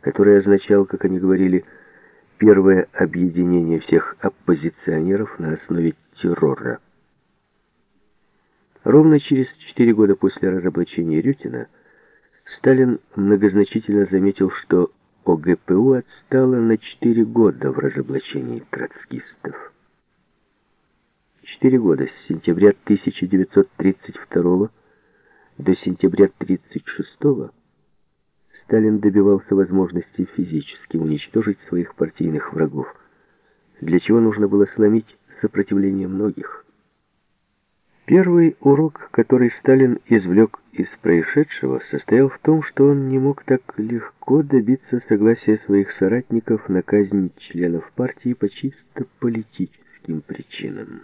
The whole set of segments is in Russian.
который означал, как они говорили, первое объединение всех оппозиционеров на основе террора. Ровно через четыре года после разоблачения Рютина Сталин многозначительно заметил, что ОГПУ отстала на четыре года в разоблачении троцкистов. Четыре года с сентября 1932 до сентября 1936 Сталин добивался возможности физически уничтожить своих партийных врагов, для чего нужно было сломить сопротивление многих. Первый урок, который Сталин извлек из происшедшего, состоял в том, что он не мог так легко добиться согласия своих соратников на казнь членов партии по чисто политическим причинам.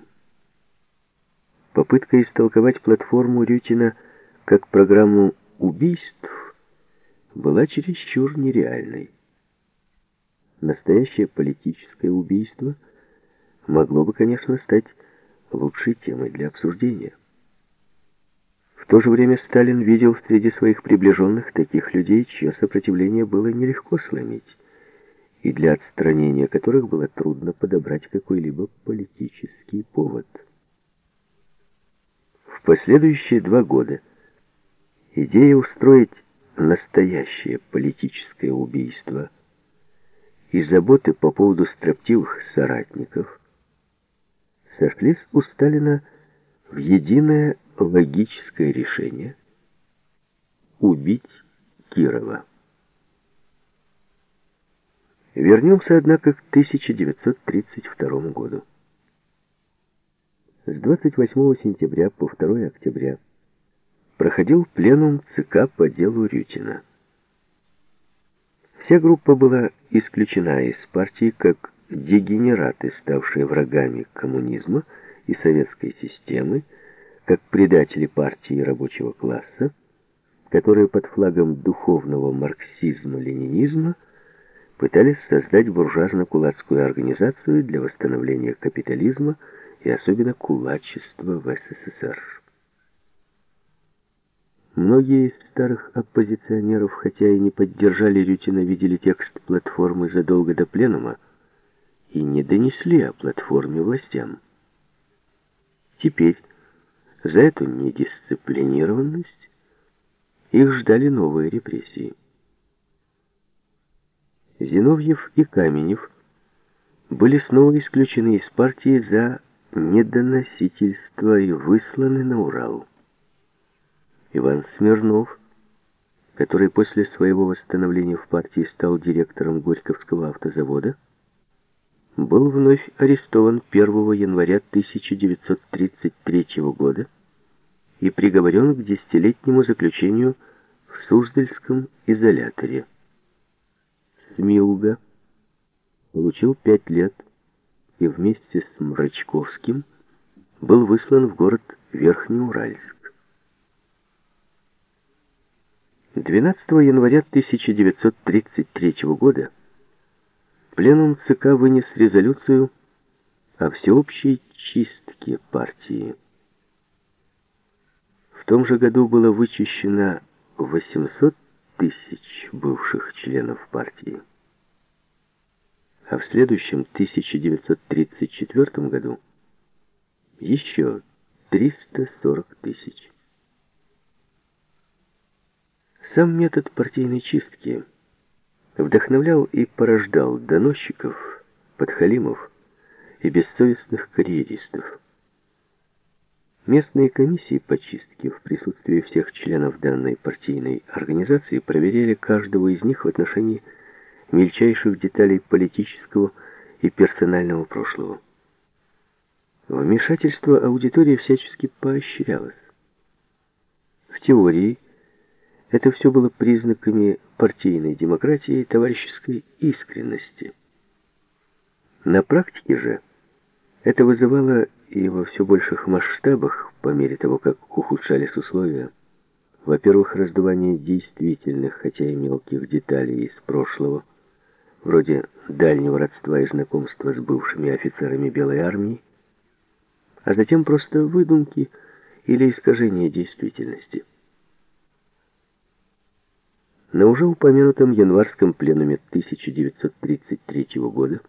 Попытка истолковать платформу Рютина как программу убийств была чересчур нереальной. Настоящее политическое убийство могло бы, конечно, стать лучшей темой для обсуждения. В то же время Сталин видел среди своих приближенных таких людей, чье сопротивление было нелегко сломить, и для отстранения которых было трудно подобрать какой-либо политический повод. В последующие два года идея устроить настоящее политическое убийство и заботы по поводу строптивых соратников сошлись у Сталина в единое логическое решение убить Кирова. Вернемся, однако, к 1932 году. С 28 сентября по 2 октября проходил пленум ЦК по делу Рютина. Вся группа была исключена из партии как дегенераты, ставшие врагами коммунизма и советской системы, как предатели партии рабочего класса, которые под флагом духовного марксизма-ленинизма пытались создать буржуазно-кулацкую организацию для восстановления капитализма и особенно кулачества в СССР. Многие из старых оппозиционеров, хотя и не поддержали Рютина, видели текст платформы задолго до пленума и не донесли о платформе властям. Теперь за эту недисциплинированность их ждали новые репрессии. Зиновьев и Каменев были снова исключены из партии за недоносительство и высланы на Урал. Иван Смирнов, который после своего восстановления в партии стал директором Горьковского автозавода, был вновь арестован 1 января 1933 года и приговорен к десятилетнему заключению в Суздальском изоляторе. Смилга получил пять лет и вместе с Мрачковским был выслан в город Верхнеуральск. 12 января 1933 года Пленум ЦК вынес резолюцию о всеобщей чистке партии. В том же году было вычищено 800 тысяч бывших членов партии. А в следующем 1934 году еще 340 тысяч. Сам метод партийной чистки вдохновлял и порождал доносчиков, подхалимов и бессовестных карьеристов. Местные комиссии по чистке в присутствии всех членов данной партийной организации проверяли каждого из них в отношении мельчайших деталей политического и персонального прошлого. Вмешательство аудитории всячески поощрялось. В теории это все было признаками партийной демократии и товарищеской искренности. На практике же это вызывало и во все больших масштабах, по мере того, как ухудшались условия, во-первых, раздувание действительных, хотя и мелких деталей из прошлого, вроде дальнего родства и знакомства с бывшими офицерами Белой армии, а затем просто выдумки или искажения действительности. На уже упомянутом январском пленуме 1933 года